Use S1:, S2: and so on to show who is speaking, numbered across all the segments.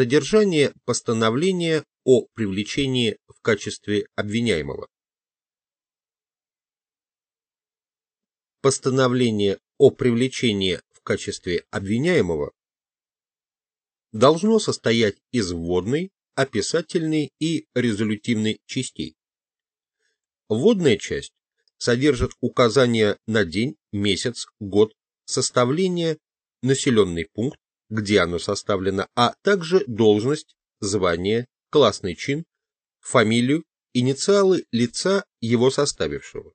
S1: Содержание постановления о привлечении в качестве обвиняемого. Постановление о привлечении в качестве обвиняемого должно состоять из вводной, описательной и резолютивной частей. Вводная часть содержит указания на день, месяц, год, составление, населенный пункт, где оно составлено, а также должность, звание, классный чин, фамилию, инициалы лица, его составившего,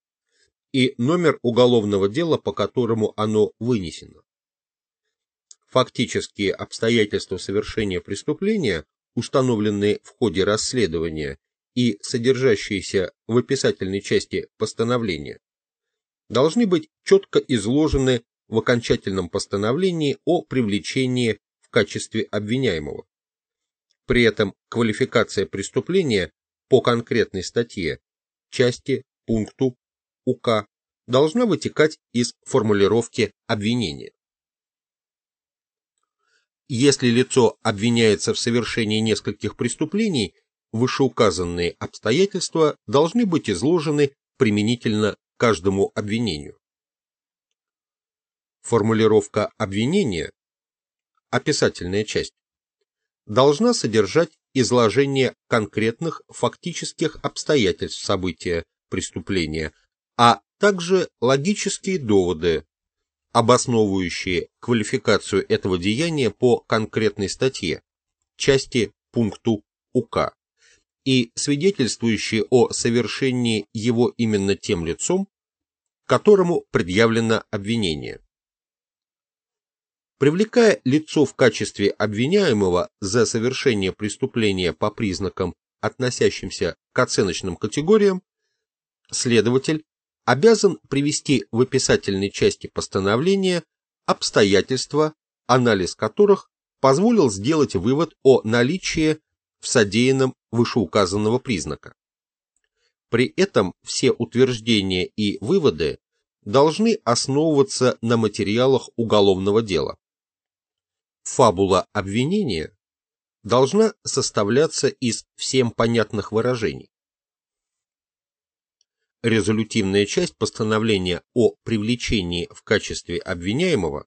S1: и номер уголовного дела, по которому оно вынесено. Фактические обстоятельства совершения преступления, установленные в ходе расследования и содержащиеся в описательной части постановления, должны быть четко изложены в окончательном постановлении о привлечении в качестве обвиняемого. При этом квалификация преступления по конкретной статье, части, пункту УК должна вытекать из формулировки обвинения. Если лицо обвиняется в совершении нескольких преступлений, вышеуказанные обстоятельства должны быть изложены применительно каждому обвинению. Формулировка обвинения, описательная часть, должна содержать изложение конкретных фактических обстоятельств события преступления, а также логические доводы, обосновывающие квалификацию этого деяния по конкретной статье, части пункту УК, и свидетельствующие о совершении его именно тем лицом, которому предъявлено обвинение привлекая лицо в качестве обвиняемого за совершение преступления по признакам, относящимся к оценочным категориям, следователь обязан привести в описательной части постановления обстоятельства, анализ которых позволил сделать вывод о наличии в содеянном вышеуказанного признака. При этом все утверждения и выводы должны основываться на материалах уголовного дела. Фабула обвинения должна составляться из всем понятных выражений. Резолютивная часть постановления о привлечении в качестве обвиняемого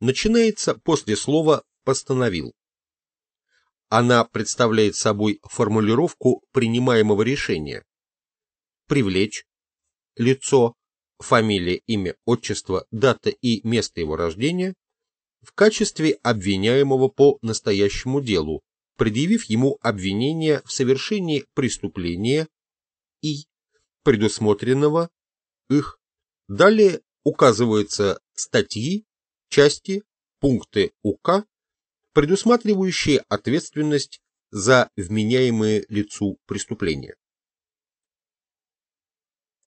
S1: начинается после слова «постановил». Она представляет собой формулировку принимаемого решения. Привлечь лицо, фамилия, имя, отчество, дата и место его рождения в качестве обвиняемого по настоящему делу, предъявив ему обвинение в совершении преступления и предусмотренного их. Далее указываются статьи, части, пункты УК, предусматривающие ответственность за вменяемые лицу преступления.